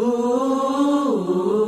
Ooh.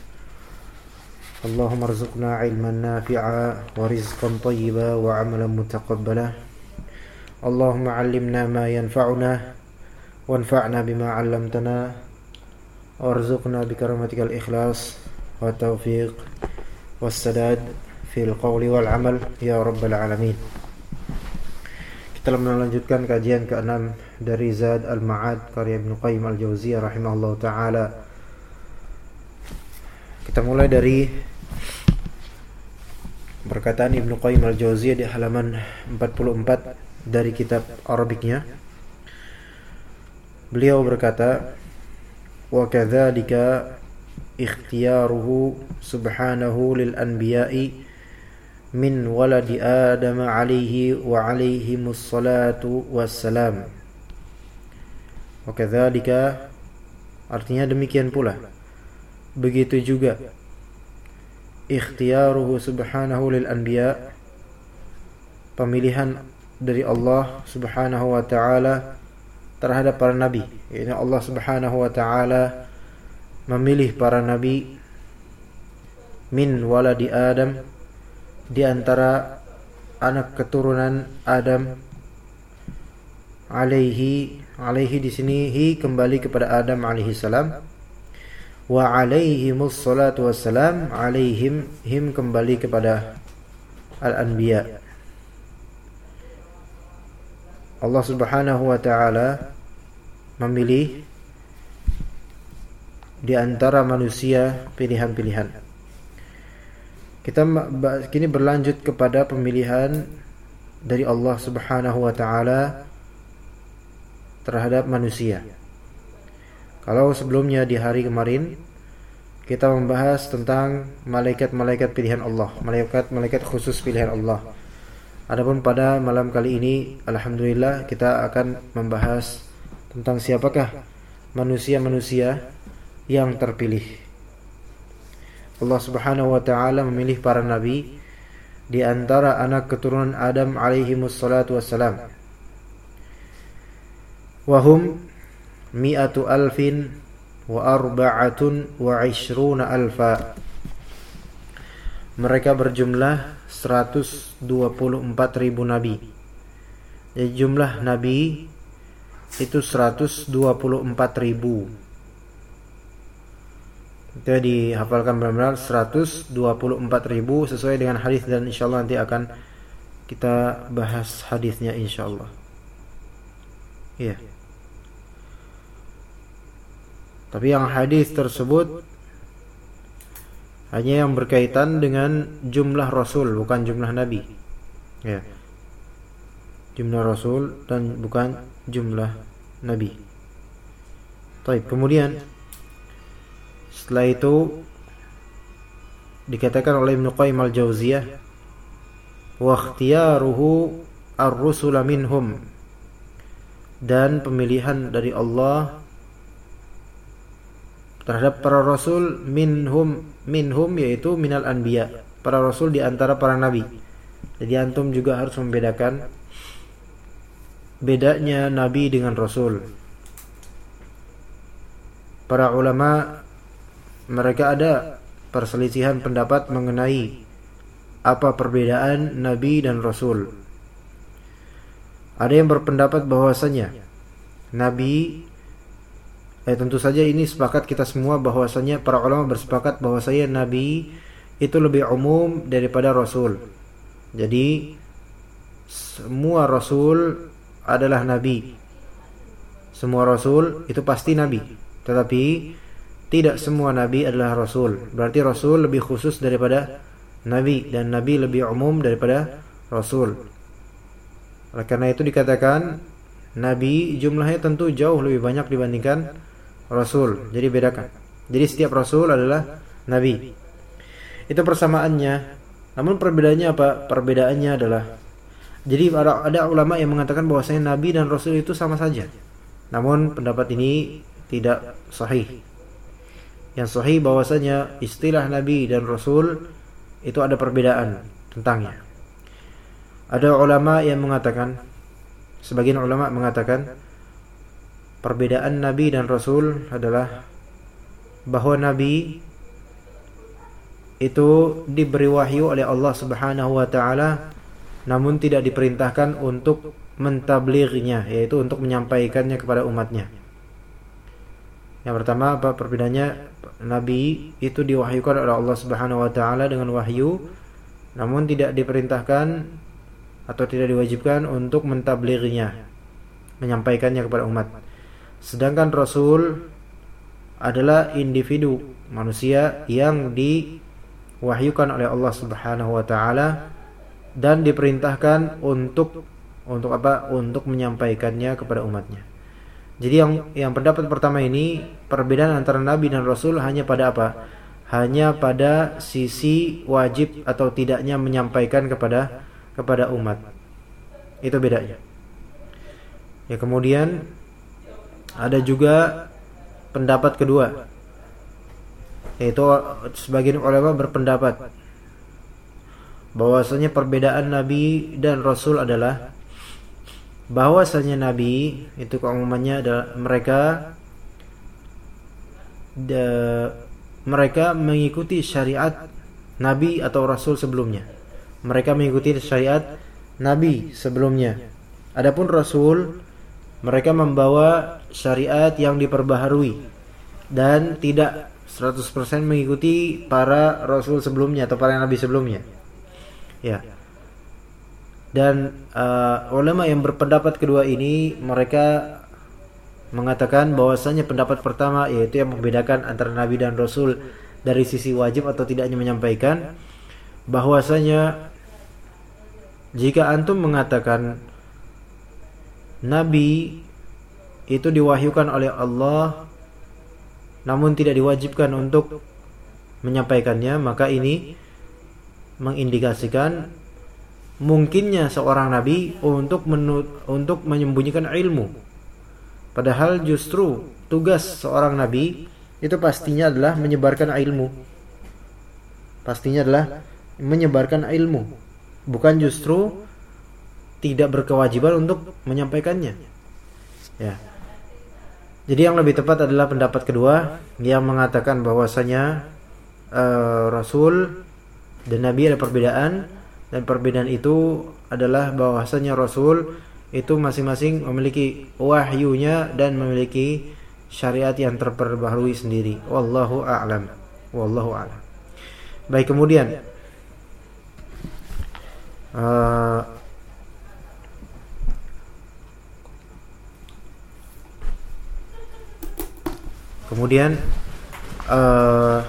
اللهم ارزقنا علما نافعا ورزقا طيبا وعملا متقبلا اللهم علمنا ما ينفعنا وانفعنا بما علمتنا وارزقنا بكرامتك الإخلاص والتوفيق والسداد في القول والعمل يا رب العالمين Kita melanjutkan kajian ke-6 dari Zad Al-Ma'ad karya Ibnu Qayyim Al-Jauziyah rahimahullah taala. Kita mulai dari perkataan Ibnu Qayyim Al-Jauziyah di halaman 44 dari kitab Arabiknya. Beliau berkata, "Wa kadzalika ikhtiyaruhu subhanahu lil anbiya'i min waladi Adam alaihi wa alaihimus salatu wassalam." Wa kadzalika artinya demikian pula. Begitu juga ikhtiyaruhu subhanahu lil anbiya. Pemilihan dari Allah subhanahu wa ta'ala terhadap para nabi. Yaitu Allah subhanahu wa ta'ala memilih para nabi min waladi Adam di antara anak keturunan Adam. Alaihi alaihi di sini hi kembali kepada Adam alaihi salam wa alaihimus salatu wassalam alaihim him kembali kepada al-anbiya. Allah Subhanahu wa taala memilih di antara manusia pilihan-pilihan. Kita kini berlanjut kepada pemilihan dari Allah Subhanahu wa taala terhadap manusia kalau sebelumnya di hari kemarin kita membahas tentang malaikat-malaikat pilihan Allah, malaikat-malaikat khusus pilihan Allah. Adapun pada malam kali ini, alhamdulillah kita akan membahas tentang siapakah manusia-manusia yang terpilih. Allah Subhanahu wa taala memilih para nabi di antara anak keturunan Adam alaihi wassalam. Wahum mi'atu alfin wa arba'atun wa ishruna alfa. Mereka berjumlah 124 ribu nabi. Jadi jumlah nabi itu 124 ribu. Itu dihafalkan benar-benar 124 ribu sesuai dengan hadis dan insyaallah nanti akan kita bahas hadisnya insyaallah. Iya. yeah. Tapi yang hadis tersebut hanya yang berkaitan dengan jumlah rasul bukan jumlah nabi. Ya. Jumlah rasul dan bukan jumlah nabi. Baik, kemudian setelah itu dikatakan oleh Ibnu Qayyim al-Jauziyah wa ikhtiyaruhu ar-rusula minhum dan pemilihan dari Allah terhadap para rasul minhum minhum yaitu minal anbiya. Para rasul di antara para nabi. Jadi antum juga harus membedakan bedanya nabi dengan rasul. Para ulama mereka ada perselisihan pendapat mengenai apa perbedaan nabi dan rasul. Ada yang berpendapat bahwasanya nabi Eh, tentu saja ini sepakat kita semua bahwasanya para ulama bersepakat bahwasanya nabi itu lebih umum daripada rasul. Jadi semua rasul adalah nabi. Semua rasul itu pasti nabi. Tetapi tidak semua nabi adalah rasul. Berarti rasul lebih khusus daripada nabi dan nabi lebih umum daripada rasul. Oleh karena itu dikatakan nabi jumlahnya tentu jauh lebih banyak dibandingkan rasul. Jadi bedakan. Jadi setiap rasul adalah nabi. Itu persamaannya. Namun perbedaannya apa? Perbedaannya adalah jadi ada, ada ulama yang mengatakan bahwasanya nabi dan rasul itu sama saja. Namun pendapat ini tidak sahih. Yang sahih bahwasanya istilah nabi dan rasul itu ada perbedaan tentangnya. Ada ulama yang mengatakan sebagian ulama mengatakan perbedaan nabi dan rasul adalah bahwa nabi itu diberi wahyu oleh Allah Subhanahu wa taala namun tidak diperintahkan untuk mentablighnya yaitu untuk menyampaikannya kepada umatnya. Yang pertama apa perbedaannya nabi itu diwahyukan oleh Allah Subhanahu wa taala dengan wahyu namun tidak diperintahkan atau tidak diwajibkan untuk mentablighnya, menyampaikannya kepada umat. Sedangkan Rasul adalah individu manusia yang diwahyukan oleh Allah Subhanahu wa taala dan diperintahkan untuk untuk apa? Untuk menyampaikannya kepada umatnya. Jadi yang yang pendapat pertama ini perbedaan antara nabi dan rasul hanya pada apa? Hanya pada sisi wajib atau tidaknya menyampaikan kepada kepada umat. Itu bedanya. Ya kemudian ada juga pendapat kedua yaitu sebagian ulama berpendapat bahwasanya perbedaan nabi dan rasul adalah bahwasanya nabi itu keumumannya adalah mereka de, mereka mengikuti syariat nabi atau rasul sebelumnya mereka mengikuti syariat Nabi sebelumnya. Adapun Rasul mereka membawa syariat yang diperbaharui dan tidak 100% mengikuti para rasul sebelumnya atau para nabi sebelumnya. Ya. Dan uh, ulama yang berpendapat kedua ini mereka mengatakan bahwasanya pendapat pertama yaitu yang membedakan antara nabi dan rasul dari sisi wajib atau tidaknya menyampaikan bahwasanya jika antum mengatakan nabi itu diwahyukan oleh Allah namun tidak diwajibkan untuk menyampaikannya maka ini mengindikasikan mungkinnya seorang nabi untuk menut, untuk menyembunyikan ilmu padahal justru tugas seorang nabi itu pastinya adalah menyebarkan ilmu pastinya adalah menyebarkan ilmu bukan justru tidak berkewajiban untuk menyampaikannya. Ya. Jadi yang lebih tepat adalah pendapat kedua yang mengatakan bahwasanya uh, Rasul dan Nabi ada perbedaan dan perbedaan itu adalah bahwasanya Rasul itu masing-masing memiliki wahyunya dan memiliki syariat yang terperbaharui sendiri. Wallahu a'lam. Wallahu a'lam. Baik kemudian uh, Kemudian uh,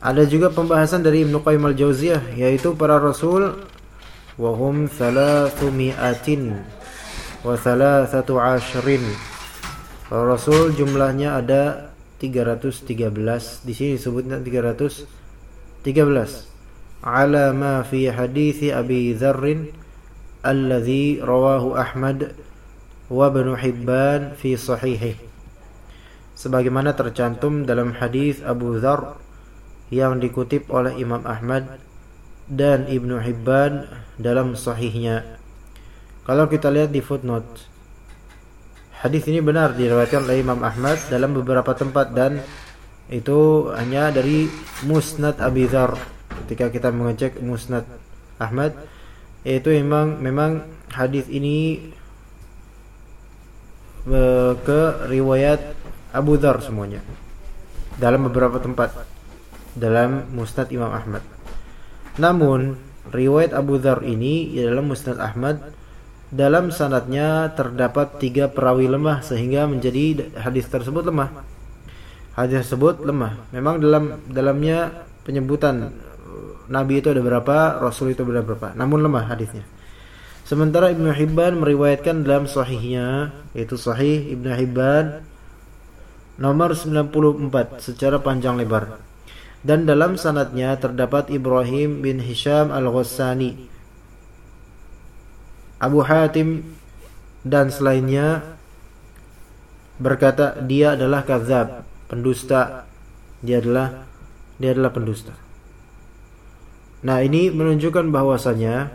ada juga pembahasan dari Ibnu Qayyim al-Jauziyah yaitu para rasul wahum thalathu mi'atin wa thalathatu ashrin. Para rasul jumlahnya ada 313 di sini disebutnya 313 ala ma fi hadis Abi Dzarr alladhi rawahu Ahmad wa Ibnu Hibban fi sahihih sebagaimana tercantum dalam hadis Abu Dzar yang dikutip oleh Imam Ahmad dan Ibnu Hibban dalam sahihnya. Kalau kita lihat di footnote, hadis ini benar diriwayatkan oleh Imam Ahmad dalam beberapa tempat dan itu hanya dari Musnad Abi Dzar ketika kita mengecek Musnad Ahmad yaitu memang memang hadis ini e, ke riwayat Abu Dhar semuanya dalam beberapa tempat dalam Musnad Imam Ahmad. Namun riwayat Abu Dhar ini dalam Musnad Ahmad dalam sanatnya terdapat tiga perawi lemah sehingga menjadi hadis tersebut lemah. Hadis tersebut lemah. Memang dalam dalamnya penyebutan Nabi itu ada berapa, Rasul itu ada berapa. Namun lemah hadisnya. Sementara Ibnu Hibban meriwayatkan dalam sahihnya yaitu Sahih Ibnu Hibban nomor 94 secara panjang lebar. Dan dalam sanatnya terdapat Ibrahim bin Hisham Al-Ghassani. Abu Hatim dan selainnya berkata dia adalah kazab, pendusta. Dia adalah dia adalah pendusta. Nah, ini menunjukkan bahwasanya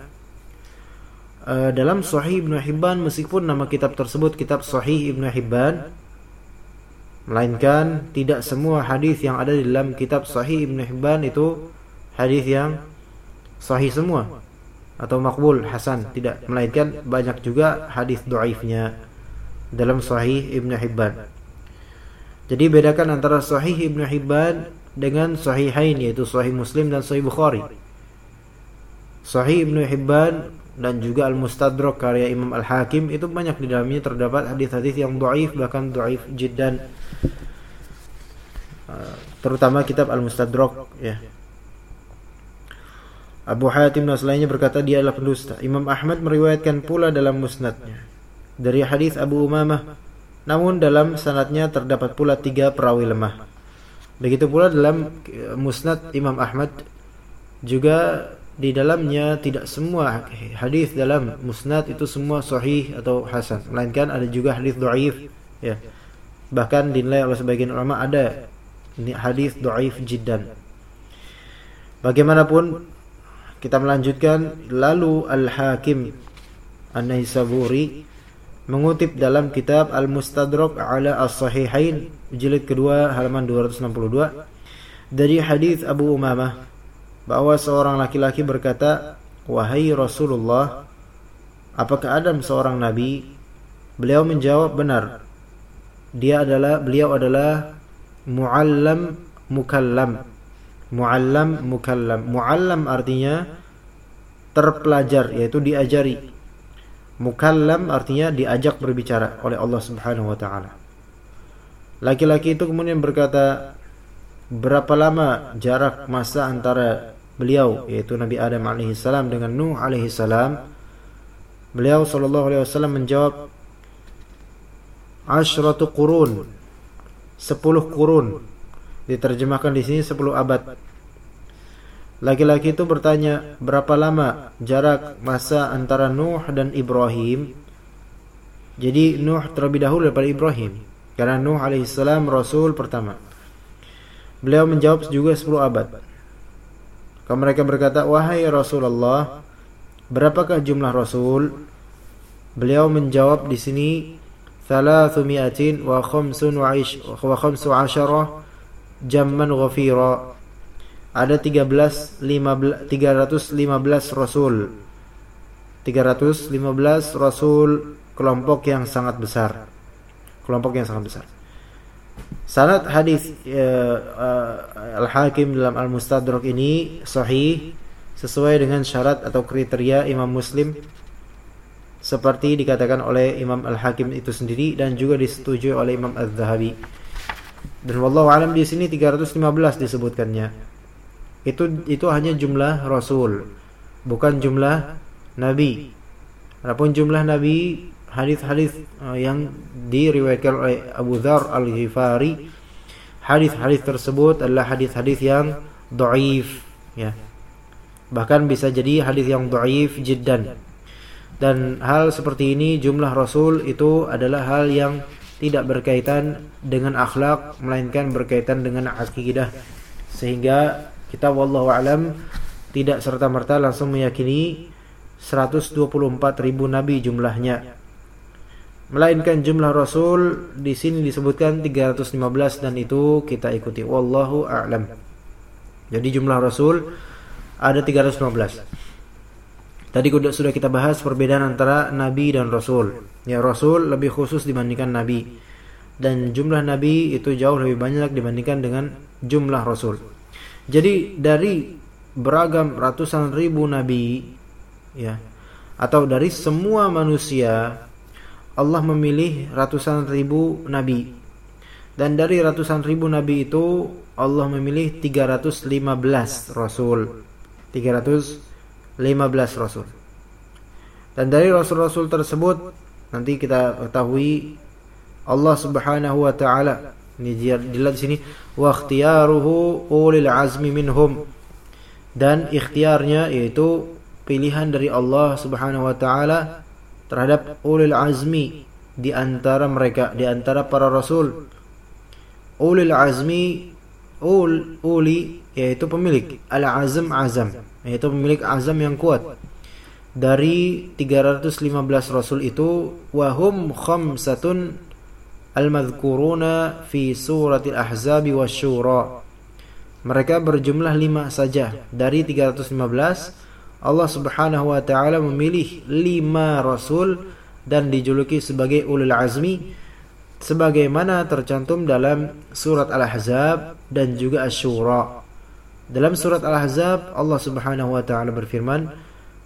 uh, dalam Sahih Ibnu Hibban meskipun nama kitab tersebut kitab Sahih Ibnu Hibban melainkan tidak semua hadis yang ada di dalam kitab Sahih Ibnu Hibban itu hadis yang sahih semua atau makbul hasan tidak melainkan banyak juga hadis dhaifnya dalam Sahih Ibnu Hibban. Jadi bedakan antara Sahih Ibnu Hibban dengan Sahihain yaitu Sahih Muslim dan Sahih Bukhari. Sahih Ibnu Hibban dan juga Al-Mustadrak karya Imam Al-Hakim itu banyak di dalamnya terdapat hadis-hadis yang dhaif bahkan dhaif jiddan. Uh, terutama kitab Al-Mustadrak ya. Abu Hatim dan selainnya berkata dia adalah pendusta. Imam Ahmad meriwayatkan pula dalam musnadnya dari hadis Abu Umamah. Namun dalam sanatnya terdapat pula tiga perawi lemah. Begitu pula dalam uh, musnad Imam Ahmad juga di dalamnya tidak semua hadis dalam musnad itu semua sahih atau hasan melainkan ada juga hadis dhaif ya bahkan dinilai oleh sebagian ulama ada ini hadis dhaif jiddan bagaimanapun kita melanjutkan lalu al-hakim an-naisaburi mengutip dalam kitab al-mustadrak ala as-sahihain jilid kedua halaman 262 dari hadis Abu Umamah bahwa seorang laki-laki berkata, "Wahai Rasulullah, apakah Adam seorang nabi?" Beliau menjawab, "Benar. Dia adalah beliau adalah muallam mukallam." Muallam mukallam. Muallam artinya terpelajar yaitu diajari. Mukallam artinya diajak berbicara oleh Allah Subhanahu wa taala. Laki-laki itu kemudian berkata, "Berapa lama jarak masa antara beliau yaitu Nabi Adam alaihissalam dengan Nuh alaihissalam beliau sallallahu alaihi wasallam menjawab asyratu qurun 10 kurun. Diterjemahkan di sini 10 abad. Laki-laki itu bertanya berapa lama jarak masa antara Nuh dan Ibrahim? Jadi Nuh terlebih dahulu daripada Ibrahim. Karena Nuh alaihissalam rasul pertama. Beliau menjawab juga 10 abad. Kalau mereka berkata, "Wahai Rasulullah, berapakah jumlah Rasul?" Beliau menjawab di sini, "Thalathumi'atin wa khamsun wa ish wa khamsu asyara jamman ghafira." Ada 13 15, 315 Rasul. 315 Rasul kelompok yang sangat besar. Kelompok yang sangat besar. Sanad hadis uh, uh, Al-Hakim dalam Al-Mustadrak ini sahih sesuai dengan syarat atau kriteria Imam Muslim seperti dikatakan oleh Imam Al-Hakim itu sendiri dan juga disetujui oleh Imam Az-Zahabi. Dan wallahu alam di sini 315 disebutkannya. Itu itu hanya jumlah rasul, bukan jumlah nabi. Adapun jumlah nabi hadis-hadis uh, yang diriwayatkan oleh Abu Dzar Al-Ghifari hadis-hadis tersebut adalah hadis-hadis yang dhaif ya bahkan bisa jadi hadis yang dhaif jiddan dan hal seperti ini jumlah rasul itu adalah hal yang tidak berkaitan dengan akhlak melainkan berkaitan dengan akidah sehingga kita wallahu alam tidak serta-merta langsung meyakini 124 ribu nabi jumlahnya melainkan jumlah rasul di sini disebutkan 315 dan itu kita ikuti wallahu a'lam. Jadi jumlah rasul ada 315. Tadi sudah kita bahas perbedaan antara nabi dan rasul. Ya rasul lebih khusus dibandingkan nabi dan jumlah nabi itu jauh lebih banyak dibandingkan dengan jumlah rasul. Jadi dari beragam ratusan ribu nabi ya atau dari semua manusia Allah memilih ratusan ribu nabi dan dari ratusan ribu nabi itu Allah memilih 315 rasul 315 rasul. Dan dari rasul-rasul tersebut nanti kita ketahui Allah Subhanahu wa taala ini dilihat di sini wa ikhtiyaruhu ulil azmi minhum. Dan ikhtiarnya yaitu pilihan dari Allah Subhanahu wa taala terhadap ulil azmi di antara mereka di antara para rasul. Ulil azmi ul uli yaitu pemilik. Al azam azam yaitu pemilik azam yang kuat. Dari 315 rasul itu wahum khamsatun al-madhkuruna fi suratil ahzab wasyura. Mereka berjumlah lima saja. Dari 315 Allah Subhanahu wa taala memilih lima rasul dan dijuluki sebagai ulul azmi sebagaimana tercantum dalam surat Al-Ahzab dan juga Asy-Syura. Dalam surat Al-Ahzab Allah Subhanahu wa taala berfirman,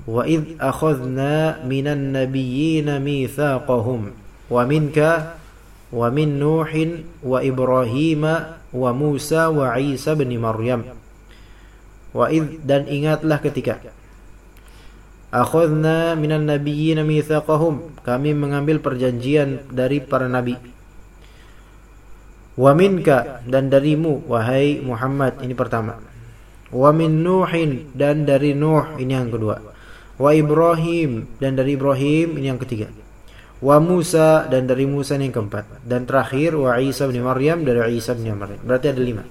"Wa id akhadna minan nabiyyin mitsaqahum wa minka wa min Nuhin wa Ibrahim wa Musa wa Isa bin Maryam." Wa id dan ingatlah ketika akhadna minan nabiyyin mitsaqahum kami mengambil perjanjian dari para nabi wa minka dan darimu wahai Muhammad ini pertama wa min nuhin dan dari nuh ini yang kedua. Wa ibrahim dan dari ibrahim ini yang ketiga. Wa musa dan dari musa ini yang keempat. Dan terakhir wa isa bin maryam dari isa bin maryam. Berarti ada lima.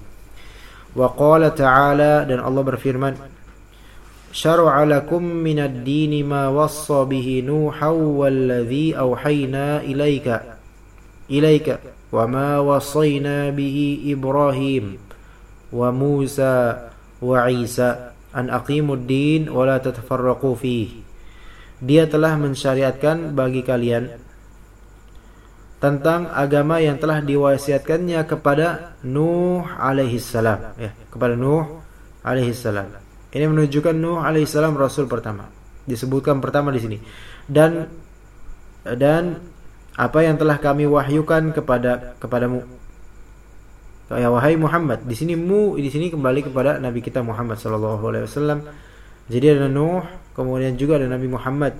Wa qala ta'ala dan Allah berfirman syara'a lakum minad dini ma wassa bihi nuha wallazi auhayna ilaika ilaika wa ma wassayna bihi ibrahim wa musa wa Isa an aqimuddin wa la tatafarraqu. Dia telah mensyariatkan bagi kalian tentang agama yang telah diwasiatkannya kepada Nuh alaihissalam ya, kepada Nuh alaihissalam. Ini menunjukkan Nuh alaihissalam rasul pertama. Disebutkan pertama di sini. Dan dan apa yang telah kami wahyukan kepada kepadamu Ya wahai Muhammad. Di sini mu di sini kembali kepada Nabi kita Muhammad sallallahu alaihi wasallam. Jadi ada Nuh, kemudian juga ada Nabi Muhammad.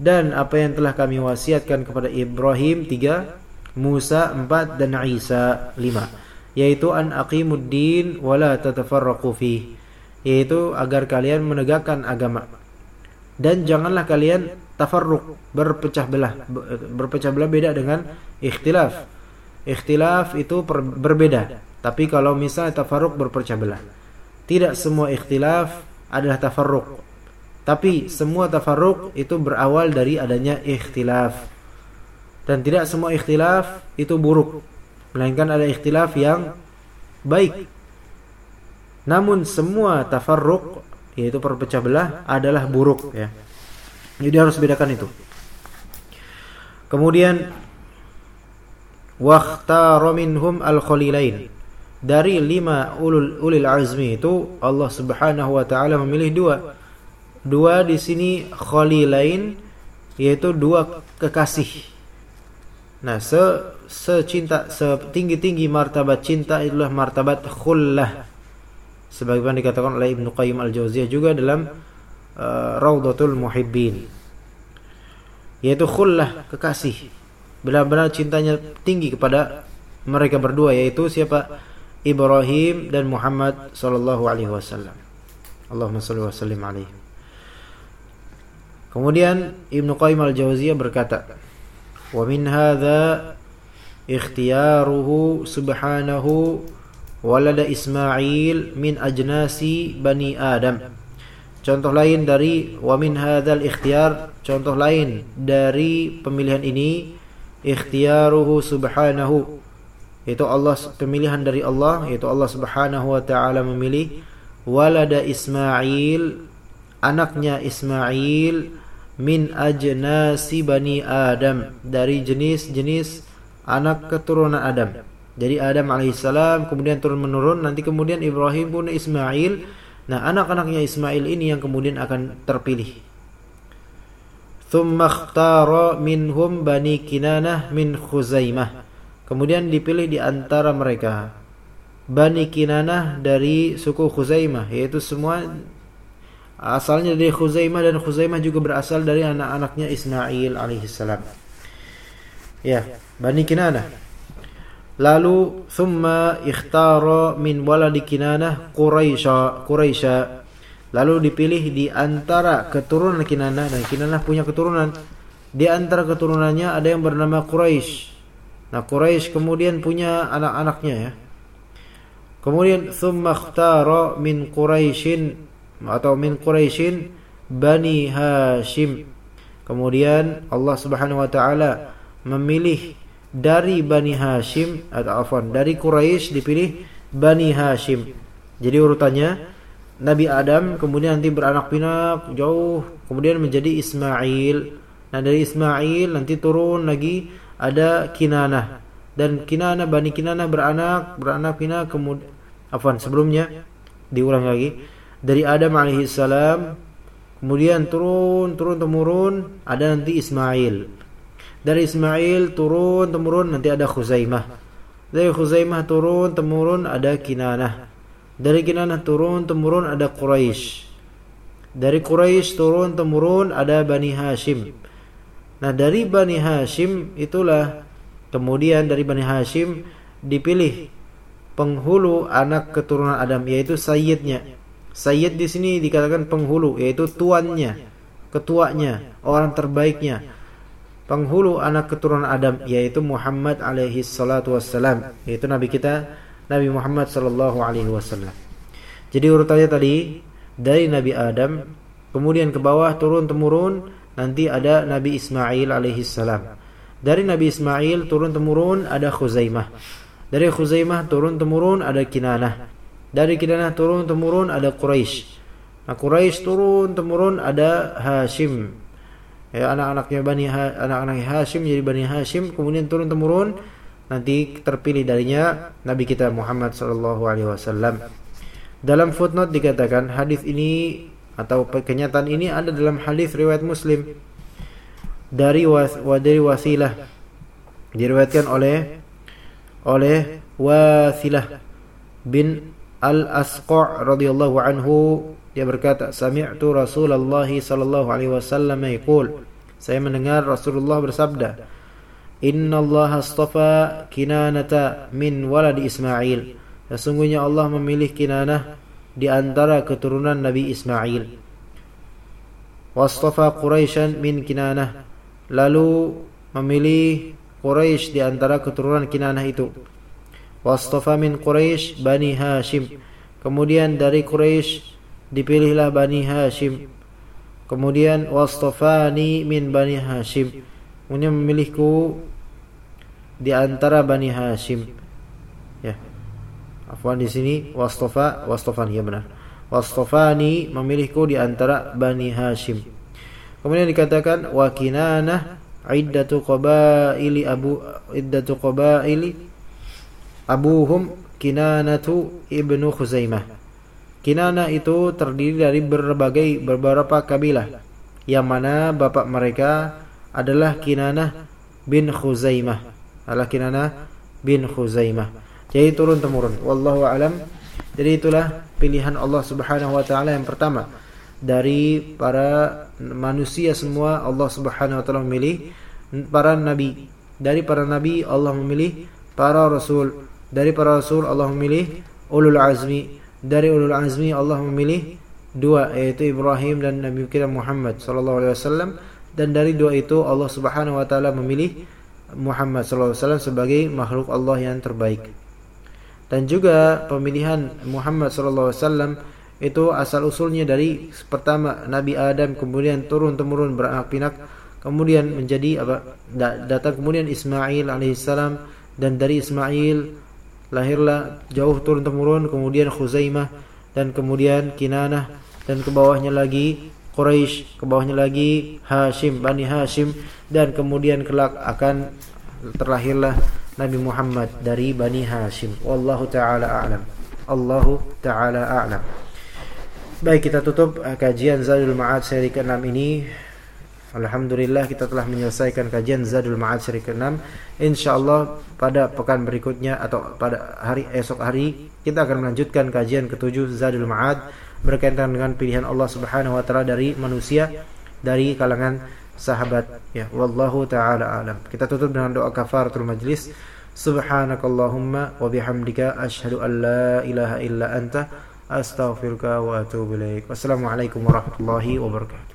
Dan apa yang telah kami wasiatkan kepada Ibrahim tiga, Musa empat dan Isa lima, yaitu an aqimuddin wala tatafarraqu fihi yaitu agar kalian menegakkan agama. Dan janganlah kalian tafarruq berpecah belah. Berpecah belah beda dengan ikhtilaf. Ikhtilaf itu per, berbeda tapi kalau misalnya tafarruq berpecah belah tidak semua ikhtilaf adalah tafarruq tapi semua tafarruq itu berawal dari adanya ikhtilaf dan tidak semua ikhtilaf itu buruk melainkan ada ikhtilaf yang baik namun semua tafarruq yaitu perpecah belah adalah buruk ya. Jadi harus bedakan itu. Kemudian waqtara minhum al-khalilain. Dari lima ulul ulil azmi itu Allah Subhanahu wa taala memilih dua. Dua di sini khalilain yaitu dua kekasih. Nah, se secinta setinggi-tinggi martabat cinta itulah martabat khullah sebagaimana dikatakan oleh Ibnu Qayyim Al-Jauziyah juga dalam uh, Raudatul Muhibbin yaitu khullah kekasih benar-benar cintanya tinggi kepada mereka berdua yaitu siapa Ibrahim dan Muhammad sallallahu alaihi wasallam Allahumma salli wa sallim alaihi Kemudian Ibnu Qayyim Al-Jauziyah berkata wa min hadza ikhtiyaruhu subhanahu walada Ismail min ajnasi bani Adam. Contoh lain dari wa min hadzal ikhtiyar, contoh lain dari pemilihan ini ikhtiyaruhu subhanahu itu Allah pemilihan dari Allah yaitu Allah Subhanahu wa taala memilih walada Ismail anaknya Ismail min ajnasi bani Adam dari jenis-jenis anak keturunan Adam. Jadi Adam alaihissalam kemudian turun menurun nanti kemudian Ibrahim pun Ismail Nah, anak-anaknya Ismail ini yang kemudian akan terpilih. Thumma ikhtara minhum bani Kinanah min Khuzaimah. Kemudian dipilih di antara mereka Bani Kinanah dari suku Khuzaimah yaitu semua asalnya dari Khuzaimah dan Khuzaimah juga berasal dari anak-anaknya Ismail alaihissalam. Ya, Bani Kinanah. Lalu thumma ikhtara min waladi Kinanah Quraisy Quraisy. Lalu dipilih di antara keturunan Kinanah dan Kinanah punya keturunan. Di antara keturunannya ada yang bernama Quraisy. Nah, Quraisy kemudian punya anak-anaknya ya. Kemudian thumma min Quraisyin atau min Quraisyin Bani Hashim. Kemudian Allah Subhanahu wa taala memilih dari Bani Hashim atau afwan dari Quraisy dipilih Bani Hashim. Jadi urutannya Nabi Adam kemudian nanti beranak pinak jauh kemudian menjadi Ismail. Nah dari Ismail nanti turun lagi ada Kinanah. Dan Kinana Bani Kinana beranak beranak pinak kemudian afwan sebelumnya diulang lagi. Dari Adam alaihissalam kemudian turun turun temurun ada nanti Ismail. Dari Ismail turun temurun nanti ada Khuzaimah. Dari Khuzaimah turun temurun ada Kinanah. Dari Kinanah turun temurun ada Quraisy dari Quraisy turun temurun ada Bani Hashim nah dari Bani Hashim itulah Kemudian dari Bani Hashim dipilih penghulu anak keturunan Adam yaitu sayyidnya. Sayyid di sini dikatakan penghulu yaitu tuannya, ketuanya, orang terbaiknya. Penghulu anak keturunan Adam yaitu Muhammad alaihi salatu wassalam yaitu nabi kita Nabi Muhammad sallallahu alaihi wasallam. Jadi urutannya tadi dari Nabi Adam kemudian ke bawah turun temurun nanti ada Nabi Ismail alaihi salam. Dari Nabi Ismail turun temurun ada Khuzaimah. Dari Khuzaimah turun temurun ada Kinanah. Dari Kinanah turun temurun ada Quraisy. Nah, Quraisy turun temurun ada Hashim. Ya, anak-anaknya Bani ha anak-anak Hashim jadi Bani Hashim kemudian turun temurun nanti terpilih darinya Nabi kita Muhammad sallallahu alaihi wasallam. Dalam footnote dikatakan hadis ini atau kenyataan ini ada dalam hadis riwayat Muslim. Dari was, dari wasilah. Diriwayatkan oleh oleh Wasilah bin Al-Asqa' radhiyallahu anhu. Dia berkata sami'tu Rasulullah sallallahu alaihi wasallam yaqul. Saya mendengar Rasulullah bersabda Inna Allah astafa kinanata min waladi Ismail. Sesungguhnya Allah memilih kinanah di antara keturunan Nabi Ismail Wastafa Quraisyan min kinanah lalu memilih Quraisy di antara keturunan Kinanah itu. Wastafa min Quraisy Bani Hashim. Kemudian dari Quraisy dipilihlah Bani Hashim. Kemudian wastafani min Bani Hashim. Kemudian memilihku di antara Bani Hashim. Afwan di sini wastafa wastafani ya benar. Wastafani memilihku di antara Bani Hashim. Kemudian dikatakan wa kinanah iddatu qabaili abu iddatu qabaili abuhum kinanatu ibnu khuzaimah. Kinana itu terdiri dari berbagai beberapa kabilah yang mana bapak mereka adalah Kinanah bin Khuzaimah. Adalah Kinanah bin Khuzaimah. Jadi turun temurun. Wallahu alam. Jadi itulah pilihan Allah Subhanahu wa taala yang pertama dari para manusia semua Allah Subhanahu wa taala memilih para nabi. Dari para nabi Allah memilih para rasul. Dari para rasul Allah memilih ulul azmi. Dari ulul azmi Allah memilih dua yaitu Ibrahim dan Nabi kita Muhammad sallallahu alaihi wasallam dan dari dua itu Allah Subhanahu wa taala memilih Muhammad sallallahu alaihi wasallam sebagai makhluk Allah yang terbaik. Dan juga pemilihan Muhammad sallallahu alaihi wasallam itu asal usulnya dari pertama Nabi Adam kemudian turun temurun beranak pinak kemudian menjadi apa? Datang kemudian Ismail alaihissalam dan dari Ismail lahirlah jauh turun temurun kemudian Khuzaimah dan kemudian Kinanah dan ke bawahnya lagi Quraisy ke bawahnya lagi Hashim Bani Hashim dan kemudian kelak akan terlahirlah Nabi Muhammad dari Bani Hashim wallahu taala a'lam Allahu taala a'lam Baik, kita tutup uh, kajian Zadul Ma'ad seri ke-6 ini. Alhamdulillah kita telah menyelesaikan kajian Zadul Ma'ad seri ke-6. Insyaallah pada pekan berikutnya atau pada hari esok hari kita akan melanjutkan kajian ke-7 Zadul Ma'ad berkaitan dengan pilihan Allah Subhanahu wa taala dari manusia dari kalangan sahabat ya wallahu taala alam. Kita tutup dengan doa kafaratul majlis. Subhanakallahumma wa bihamdika asyhadu an la ilaha illa anta astaghfiruka wa atubu ilaik. Wassalamualaikum warahmatullahi wabarakatuh.